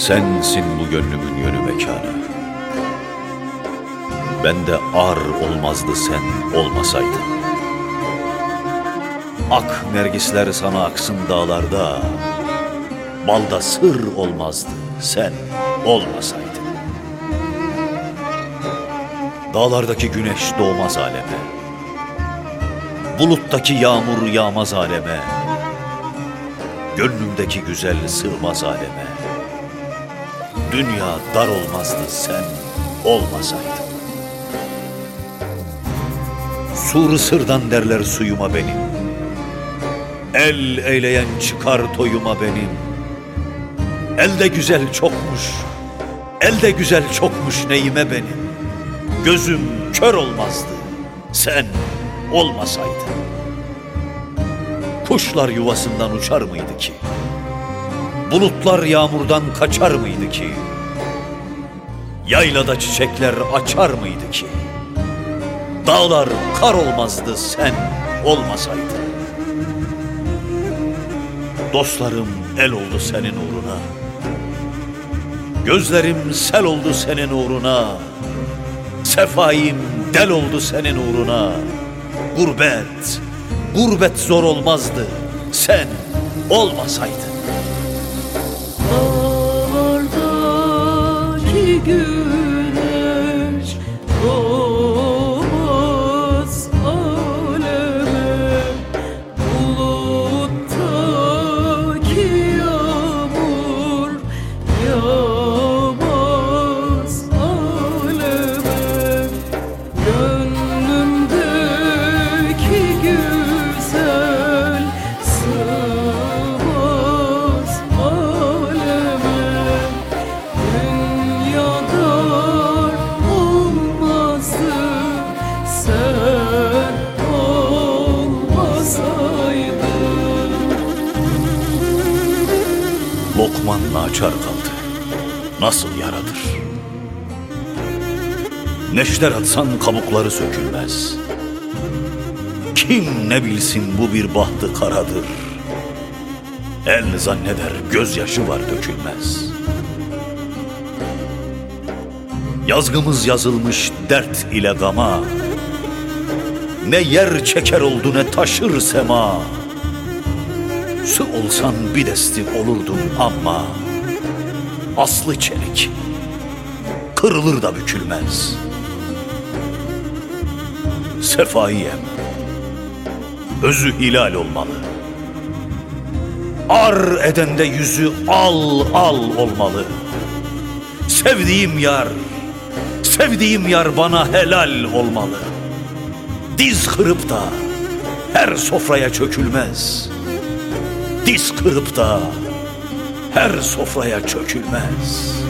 Sensin bu gönlümün yönü mekanı. Ben de ar olmazdı sen olmasaydın. Ak nergisler sana aksın dağlarda. Balda sır olmazdı sen olmasaydın. Dağlardaki güneş doğmaz aleme. Buluttaki yağmur yağmaz aleme. Gönlümdeki güzel sığmaz aleme. Dünya dar olmazdı sen olmasaydın. Sur sırdan derler suyuma benim. El eyleyen çıkar toyuma benim. Elde güzel çokmuş, elde güzel çokmuş neyime benim. Gözüm kör olmazdı sen olmasaydın. Kuşlar yuvasından uçar mıydı ki? Bulutlar yağmurdan kaçar mıydı ki? Yaylada çiçekler açar mıydı ki? Dağlar kar olmazdı sen olmasaydın. Dostlarım el oldu senin uğruna. Gözlerim sel oldu senin uğruna. Sefaim del oldu senin uğruna. Gurbet, gurbet zor olmazdı sen olmasaydın. Dağlardaki Lokmanla açar kaldı. Nasıl yaradır? Neşter atsan kabukları sökülmez. Kim ne bilsin bu bir bahtı karadır. El zanneder gözyaşı var dökülmez. Yazgımız yazılmış dert ile gama. Ne yer çeker oldu ne taşır sema. Su olsan bir desti olurdun ama Aslı çelik Kırılır da bükülmez. Sefaiyem Özü hilal olmalı. Ar edende yüzü al al olmalı. Sevdiğim yar Sevdiğim yar bana helal olmalı. Diz kırıp da her sofraya çökülmez diz kırıp da her sofraya çökülmez.